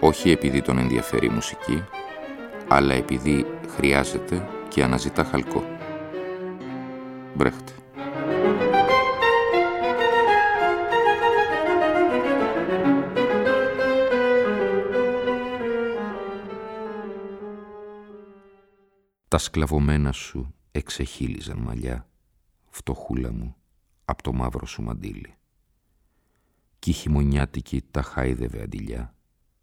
όχι επειδή τον ενδιαφέρει η μουσική, αλλά επειδή χρειάζεται και αναζητά χαλκό. Μπρέχτε. Τα σκλαβωμένα σου εξεχύλιζαν μαλλιά, φτωχούλα μου, απ' το μαύρο σου μαντίλι. Κι η χειμωνιάτικη τα χάιδευε αντιλιά,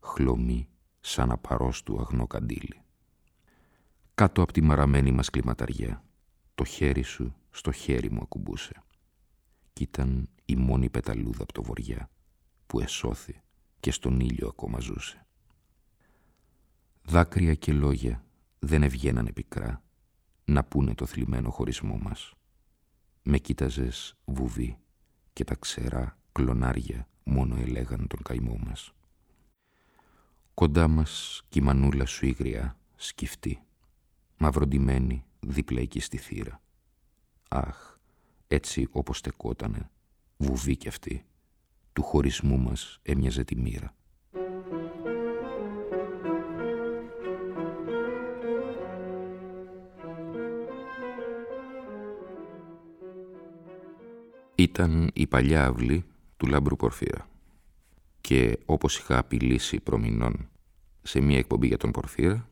χλωμή σαν απαρός του αγνό καντήλι. Κάτω από τη μαραμένη μας κλιματαριά, το χέρι σου στο χέρι μου ακουμπούσε. Κι ήταν η μόνη πεταλούδα από το βοριά, που εσώθη και στον ήλιο ακόμα ζούσε. Δάκρυα και λόγια δεν ευγαίνανε πικρά να πούνε το θλιμμένο χωρισμό μας. Με κοίταζες βουβή και τα ξερά κλονάρια μόνο ελέγαν τον καημό μας. Κοντά μας κι η μανούλα σου ήγρια, σκυφτή, μαυροντημένη δίπλα εκεί στη θύρα. Αχ, έτσι όπως στεκότανε, βουβή κι αυτή, του χωρισμού μας έμοιαζε τη μοίρα. Ήταν η παλιά αυλή του Λάμπρου Πορφύρα και όπως είχα απειλήσει προμηνών σε μία εκπομπή για τον Πορφύρα,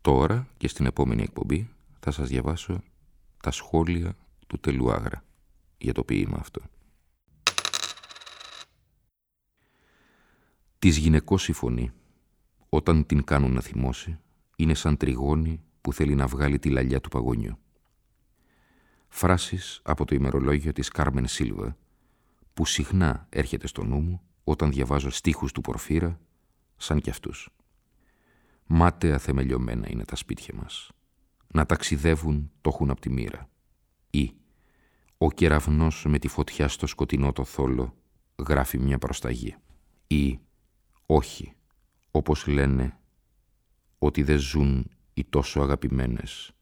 τώρα και στην επόμενη εκπομπή θα σας διαβάσω τα σχόλια του Τελουάγρα για το ποίημα αυτό. Της γυναικός η φωνή, όταν την κάνουν να θυμώσει, είναι σαν τριγώνη που θέλει να βγάλει τη λαλιά του παγωνιού. Φράσεις από το ημερολόγιο της Κάρμεν Σίλβα, που συχνά έρχεται στο νου μου όταν διαβάζω στίχους του Πορφύρα, σαν κι αυτούς. Μάταια θεμελιωμένα είναι τα σπίτια μας. Να ταξιδεύουν το έχουν από τη μοίρα. Ή ο κεραυνός με τη φωτιά στο σκοτεινό το θόλο γράφει μια προσταγή. Ή όχι, όπως λένε, ότι δεν ζουν οι τόσο αγαπημένες,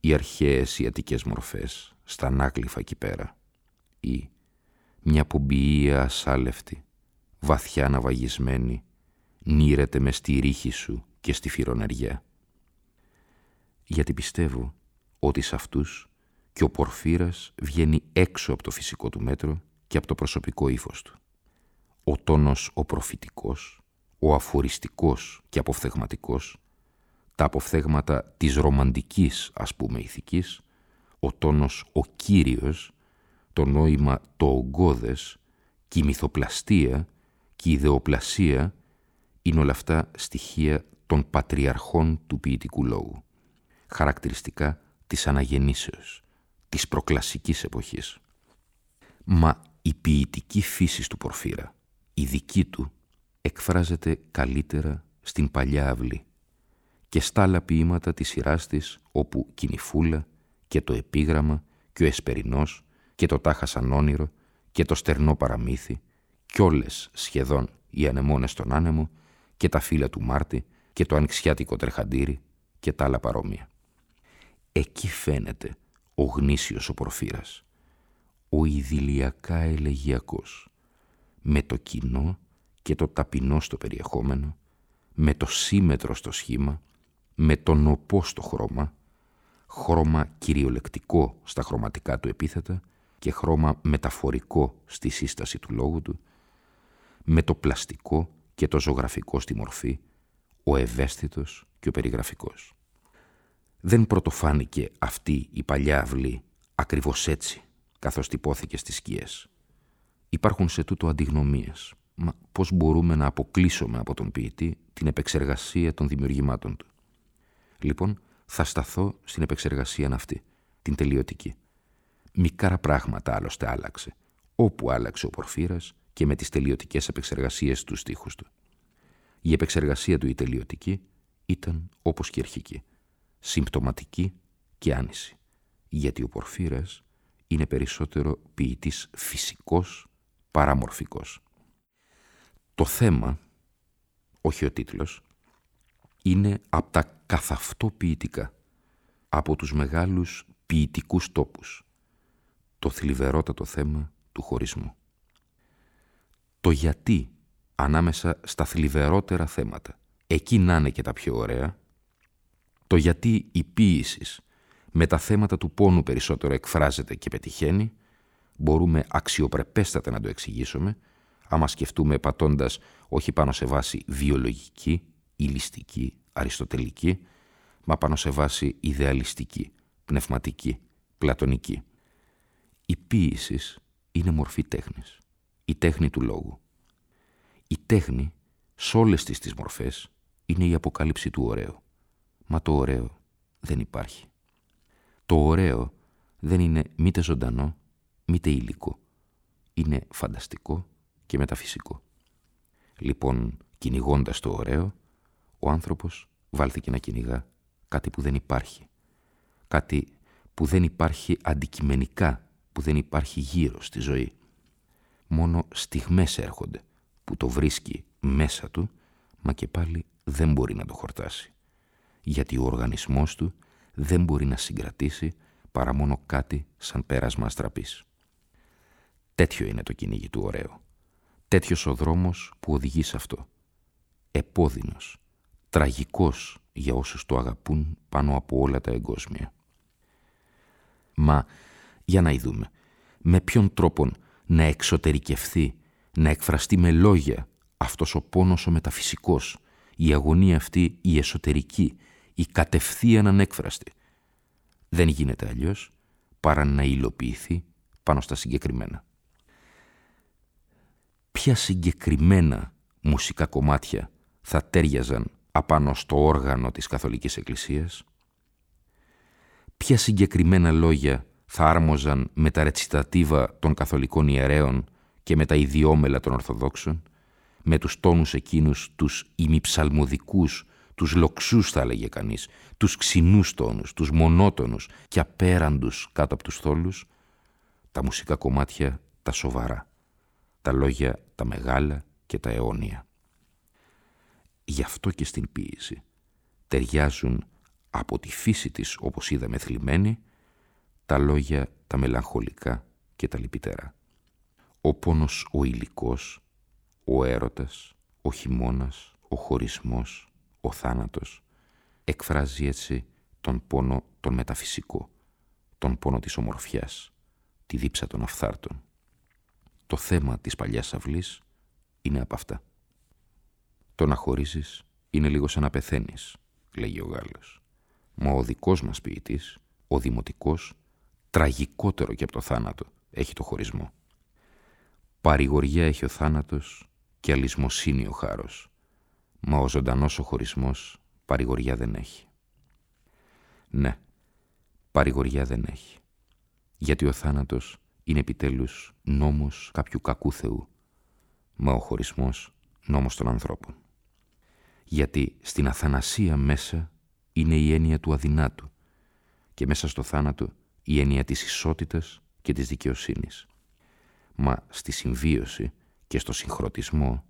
οι αρχαίες ιατικές μορφές, στα νάγλυφα εκεί πέρα. Ή μια πομπιεία ασάλευτη, βαθιά αναβαγισμένη, νύρεται μες στη ρίχη σου και στη φυροναριά. Γιατί πιστεύω ότι σε αυτούς και ο Πορφύρας βγαίνει έξω από το φυσικό του μέτρο και από το προσωπικό ύφος του. Ο τόνος ο προφητικός, ο αφοριστικός και αποφθεγματικός, τα αποφθέγματα της ρομαντικής ας πούμε ηθικής, ο τόνος ο κύριος, το νόημα το ογκώδες και η μυθοπλαστία και η ιδεοπλασία είναι όλα αυτά στοιχεία των πατριαρχών του ποιητικού λόγου, χαρακτηριστικά της αναγεννήσεως, της προκλασικής εποχής. Μα η ποιητική φύση του Πορφύρα, η δική του, εκφράζεται καλύτερα στην παλιά αυλή και στα άλλα ποίηματα της σειράς της, όπου κινηφούλα και το επίγραμμα και ο εσπερινός και το τάχασαν όνειρο και το στερνό παραμύθι κι όλες σχεδόν οι ανεμόνες στον άνεμο και τα φύλλα του Μάρτη και το ανοιξιάτικο τρεχαντήρι και τα άλλα παρόμοια. Εκεί φαίνεται ο γνήσιος ο Πορφύρας, ο ιδηλιακά ελεγιακός, με το κοινό και το ταπεινό στο περιεχόμενο, με το σύμμετρο στο σχήμα, με το νοπό στο χρώμα, χρώμα κυριολεκτικό στα χρωματικά του επίθετα και χρώμα μεταφορικό στη σύσταση του λόγου του, με το πλαστικό και το ζωγραφικό στη μορφή, ο ευαίσθητος και ο περιγραφικός. Δεν πρωτοφάνηκε αυτή η παλιά αυλή ακριβώς έτσι, καθώς τυπώθηκε στις σκιές. Υπάρχουν σε τούτο αντιγνωμίες. Μα πώς μπορούμε να αποκλείσουμε από τον ποιητή την επεξεργασία των δημιουργημάτων του; Λοιπόν, θα σταθώ στην επεξεργασία αυτή, την τελειωτική. Μικρά πράγματα άλλωστε άλλαξε. Όπου άλλαξε ο Πορφύρας και με τις τελειωτικές επεξεργασίες του στίχους του. Η επεξεργασία του η τελειωτική ήταν όπως και αρχική, συμπτωματική και άνηση, γιατί ο Πορφύρας είναι περισσότερο ποιητής φυσικός παρά μορφικός. Το θέμα, όχι ο τίτλος, είναι από τα καθαυτό ποιητικά, από τους μεγάλους ποιητικούς τόπους, το θλιβερότατο θέμα του χωρισμού. Το γιατί ανάμεσα στα θλιβερότερα θέματα, εκεί να είναι και τα πιο ωραία, το γιατί η ποίησης με τα θέματα του πόνου περισσότερο εκφράζεται και πετυχαίνει, μπορούμε αξιοπρεπέστατα να το εξηγήσουμε, άμα σκεφτούμε πατώντας όχι πάνω σε βάση βιολογική, ηλιστική, αριστοτελική, μα πάνω σε βάση ιδεαλιστική, πνευματική, πλατωνική. Η ποίησης είναι μορφή τέχνης, η τέχνη του λόγου. Η τέχνη, σε όλες τις τις μορφές, είναι η αποκάλυψη του ωραίου. Μα το ωραίο δεν υπάρχει. Το ωραίο δεν είναι μήτε ζωντανό, μήτε υλικό. Είναι φανταστικό και μεταφυσικό. Λοιπόν, κυνηγώντας το ωραίο, ο άνθρωπος βάλθηκε να κυνηγά κάτι που δεν υπάρχει. Κάτι που δεν υπάρχει αντικειμενικά, που δεν υπάρχει γύρω στη ζωή. Μόνο στιγμές έρχονται που το βρίσκει μέσα του, μα και πάλι δεν μπορεί να το χορτάσει. Γιατί ο οργανισμός του δεν μπορεί να συγκρατήσει παρά μόνο κάτι σαν πέρασμα αστραπής. Τέτοιο είναι το κυνήγι του ωραίου. Τέτοιος ο δρόμος που οδηγεί σε αυτό. Επώδυνος, τραγικός για όσους το αγαπούν πάνω από όλα τα εγκόσμια. Μα, για να ειδούμε, με ποιον τρόπον να εξωτερικευθεί, να εκφραστεί με λόγια αυτός ο πόνος ο μεταφυσικός, η αγωνία αυτή η εσωτερική, η κατευθείαν ανέκφραστη. Δεν γίνεται αλλιώς παρά να υλοποιηθεί πάνω στα συγκεκριμένα. Ποια συγκεκριμένα μουσικά κομμάτια θα τέριαζαν απάνω στο όργανο της Καθολικής Εκκλησίας, ποια συγκεκριμένα λόγια θα άρμοζαν με τα ρετσιτατίβα των καθολικών ιερέων και με τα ιδιόμελα των Ορθοδόξων, με τους τόνους εκείνους τους ημιψαλμοδικούς, τους λοξούς θα έλεγε κανείς, τους ξινούς τόνους, τους μονότονους και απέραντους κάτω από τους θόλους, τα μουσικά κομμάτια τα σοβαρά, τα λόγια τα μεγάλα και τα αιώνια. Γι' αυτό και στην ποίηση ταιριάζουν από τη φύση της, όπως είδαμε θλιμμένη, τα λόγια τα μελαγχολικά και τα λυπητέρα. Ο πόνος ο υλικός, ο έρωτας, ο χειμώνας, ο χωρισμός, ο θάνατος, εκφράζει έτσι τον πόνο τον μεταφυσικό, τον πόνο της ομορφιάς, τη δίψα των αφθάρτων. Το θέμα της παλιάς αυλής είναι από αυτά. Το να χωρίζεις είναι λίγο σαν να πεθαίνεις, λέγει ο Γάλλος. Μα ο δικός μας ποιητής, ο δημοτικός, τραγικότερο και από το θάνατο, έχει το χωρισμό. Παρηγοριά έχει ο θάνατος και αλυσμοσύνη ο χάρος. Μα ο ζωντανός ο χωρισμός παρηγοριά δεν έχει. Ναι, παρηγοριά δεν έχει. Γιατί ο θάνατος είναι επιτέλους νόμος κάποιου κακού Θεού. Μα ο χωρισμός νόμος των ανθρώπων. Γιατί στην αθανασία μέσα είναι η έννοια του αδυνάτου και μέσα στο θάνατο η έννοια της ισότητας και της δικαιοσύνης. Μα στη συμβίωση και στο συγχρονισμό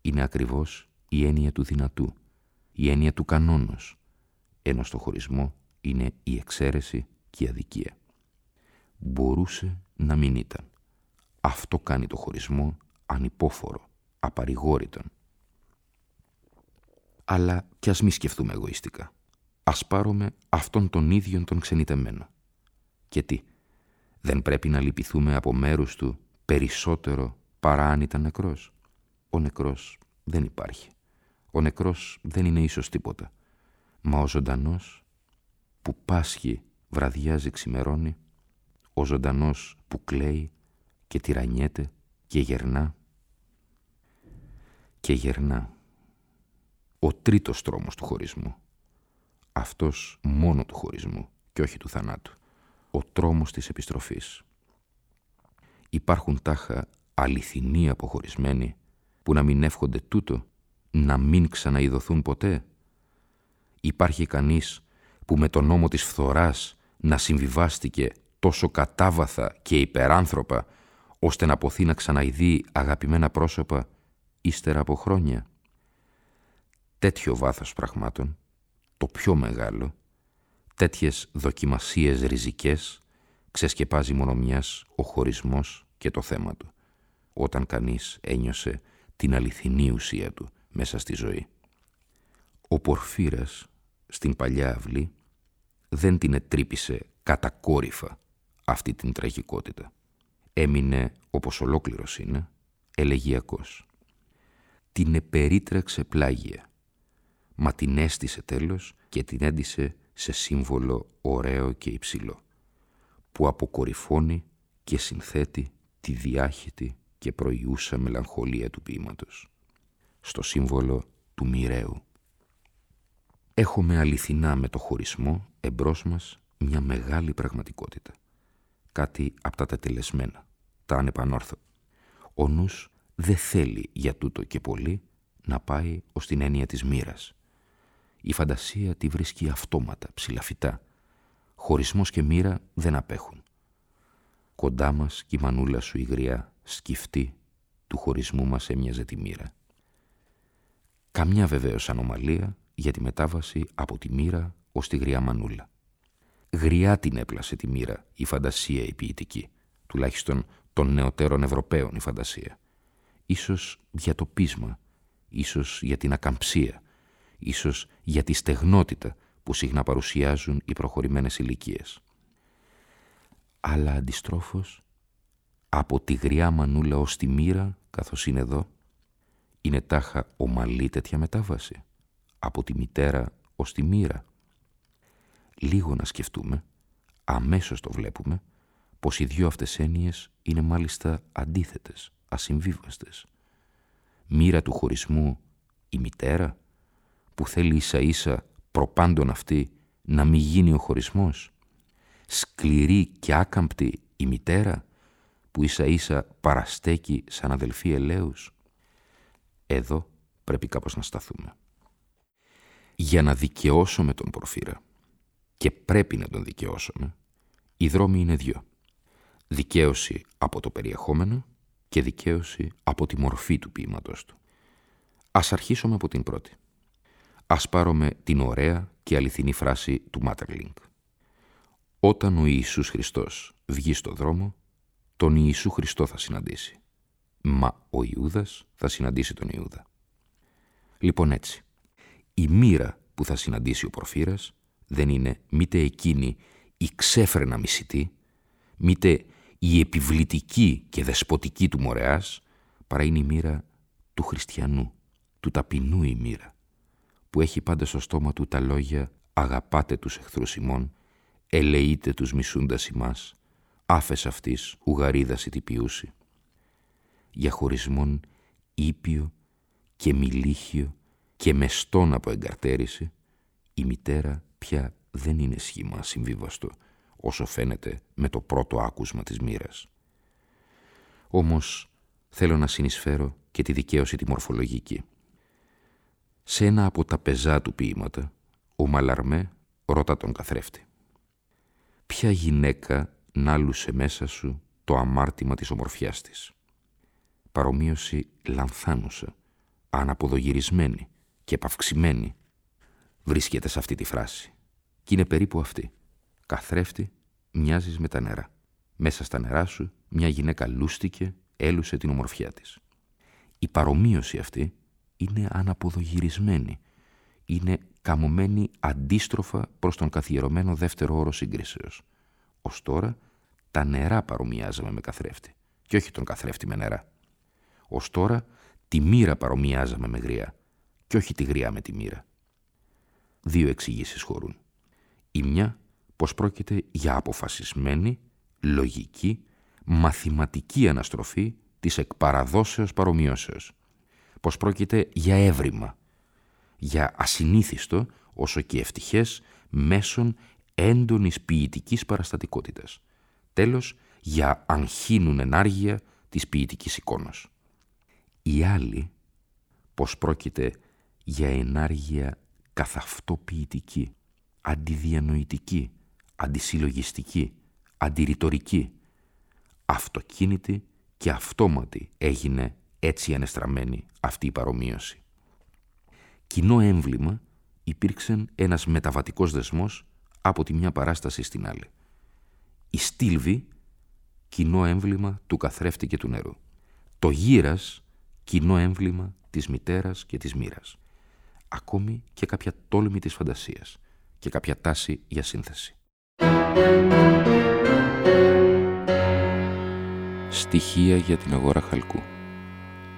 είναι ακριβώς η έννοια του δυνατού, η έννοια του κανόνος, ενώ στο χωρισμό είναι η εξαίρεση και η αδικία. Μπορούσε να μην ήταν. Αυτό κάνει το χωρισμό ανυπόφορο, απαρηγόρητον. Αλλά κι ας μη σκεφτούμε εγωιστικά. Ας πάρουμε αυτόν τον ίδιον τον ξενιτεμένο. Και τι, δεν πρέπει να λυπηθούμε από μέρους του περισσότερο παρά αν ήταν νεκρός. Ο νεκρός δεν υπάρχει. Ο νεκρός δεν είναι ίσως τίποτα. Μα ο ζωντανός που πάσχει, βραδιάζει, ξημερώνει, ο ζωντανός που κλαίει και τυραννιέται και γερνά και γερνά. Ο τρίτος τρόμος του χωρισμού. Αυτός μόνο του χωρισμού και όχι του θανάτου. Ο τρόμος της επιστροφής. Υπάρχουν τάχα αληθινοί αποχωρισμένοι που να μην εύχονται τούτο, να μην ξαναειδωθούν ποτέ. Υπάρχει κανείς που με τον νόμο της φθοράς να συμβιβάστηκε τόσο κατάβαθα και υπεράνθρωπα ώστε να ποθεί να ξαναειδεί αγαπημένα πρόσωπα ύστερα από χρόνια. Τέτοιο βάθος πραγμάτων, το πιο μεγάλο, τέτοιες δοκιμασίες ριζικές, ξεσκεπάζει μόνο μιας ο χωρισμός και το θέμα του, όταν κανείς ένιωσε την αληθινή ουσία του μέσα στη ζωή. Ο Πορφύρας, στην παλιά αυλή, δεν την ετρύπησε κατακόρυφα αυτή την τραγικότητα. Έμεινε, όπως ολόκληρος είναι, ελεγιακός. Την επερίτραξε πλάγια, μα την έστησε τέλος και την έντισε σε σύμβολο ωραίο και υψηλό, που αποκορυφώνει και συνθέτει τη διάχυτη και προϊούσα μελαγχολία του ποίηματος, στο σύμβολο του μοιραίου. Έχουμε αληθινά με το χωρισμό εμπρός μας μια μεγάλη πραγματικότητα. Κάτι από τα τετελεσμένα, τα ανεπανόρθωτα. Ο νους δεν θέλει για τούτο και πολύ να πάει ως την έννοια της μοίρας. Η φαντασία τη βρίσκει αυτόματα, ψηλαφιτά. Χωρισμός και μοίρα δεν απέχουν. Κοντά μας κι η μανούλα σου η γριά, σκυφτή, του χωρισμού μας έμοιαζε τη μοίρα. Καμιά βεβαίως ανομαλία για τη μετάβαση από τη μοίρα ως τη γριά μανούλα. Γριά την έπλασε τη μοίρα η φαντασία η ποιητική, τουλάχιστον των νεωτέρων Ευρωπαίων η φαντασία. Ίσως για το πείσμα, ίσως για την ακαμψία, ίσως για τη στεγνότητα που συχνά παρουσιάζουν οι προχωρημένες ηλικίες. Αλλά αντιστρόφως, από τη γριά μανούλα ως τη μοίρα, καθώς είναι εδώ, είναι τάχα ομαλή τέτοια μετάβαση από τη μητέρα ως τη μοίρα. Λίγο να σκεφτούμε, αμέσως το βλέπουμε, πως οι δυο αυτές έννοιες είναι μάλιστα αντίθετες, ασυμβίβαστες. Μοίρα του χωρισμού η μητέρα, που θέλει ίσα ίσα προπάντων αυτή να μην γίνει ο χωρισμός. Σκληρή και άκαμπτη η μητέρα, που ίσα ίσα παραστέκει σαν αδελφή ελέους. Εδώ πρέπει κάπως να σταθούμε για να δικαιώσουμε τον Πορφύρα και πρέπει να τον δικαιώσουμε, οι δρόμοι είναι δυο. Δικαίωση από το περιεχόμενο και δικαίωση από τη μορφή του ποίηματος του. Ας αρχίσουμε από την πρώτη. Ας πάρουμε την ωραία και αληθινή φράση του Μάτερλινγκ. Όταν ο Ιησούς Χριστός βγει στο δρόμο, τον Ιησού Χριστό θα συναντήσει. Μα ο Ιούδας θα συναντήσει τον Ιούδα. Λοιπόν έτσι, η μοίρα που θα συναντήσει ο Πορφύρας δεν είναι μήτε εκείνη η ξέφρενα μισητή, μήτε η επιβλητική και δεσποτική του μορεάς, παρά είναι η μοίρα του χριστιανού, του ταπεινού η μοίρα, που έχει πάντα στο στόμα του τα λόγια «αγαπάτε τους εχθρούς ημών», «ελεείτε τους μισούντας ημάς», «άφες αυτής ουγαρίδας τυπιούση». Για χωρισμόν ήπιο και μιλίχιο και με στόν από εγκαρτέρηση, η μητέρα πια δεν είναι σχήμα συμβίβαστο, όσο φαίνεται με το πρώτο άκουσμα της μοίρας. Όμως θέλω να συνεισφέρω και τη δικαίωση τη μορφολογική. Σε ένα από τα πεζά του ποίηματα, ο Μαλαρμέ ρώτα τον καθρέφτη. Ποια γυναίκα νάλουσε μέσα σου το αμάρτημα της ομορφιάς της. Παρομοίωση λανθάνουσα, αναποδογυρισμένη, και επαυξημένη βρίσκεται σε αυτή τη φράση. Και είναι περίπου αυτή. Καθρέφτη, μοιάζεις με τα νερά. Μέσα στα νερά σου μια γυναίκα λούστηκε, έλουσε την ομορφιά της. Η παρομοίωση αυτή είναι αναποδογυρισμένη. Είναι καμωμένη αντίστροφα προς τον καθιερωμένο δεύτερο όρο συγκρίσεως. Ως τώρα τα νερά παρομοιάζαμε με καθρέφτη και όχι τον καθρέφτη με νερά. Ως τώρα τη μοίρα παρομοιάζαμε με γριά και όχι τη γριά με τη μοίρα. Δύο εξηγήσεις χωρούν. Η μια πως πρόκειται για αποφασισμένη, λογική, μαθηματική αναστροφή της εκπαραδόσεως παρομοιώσεως. Πως πρόκειται για έβριμα, για ασυνήθιστο όσο και ευτυχές μέσον έντονης ποιητικής παραστατικότητας. Τέλος, για αγχύνουν ενάργεια της ποιητικής εικόνας. Η άλλη, πως πρόκειται για ενάργεια καθ' αυτό ποιητική, αντιδιανοητική, αντισυλλογιστική, αντιρρητορική, αυτοκίνητη και αυτόματη έγινε έτσι ανεστραμμένη αυτή η παρομοίωση. Κοινό έμβλημα υπήρξε ένας μεταβατικός δεσμός από τη μια παράσταση στην άλλη. Η στήλβη, κοινό έμβλημα του καθρέφτη και του νερού. Το γύρας, κοινό έμβλημα της μητέρας και της μοίρας. Ακόμη και κάποια τόλμη της φαντασίας και κάποια τάση για σύνθεση. Στοιχεία για την αγορά χαλκού.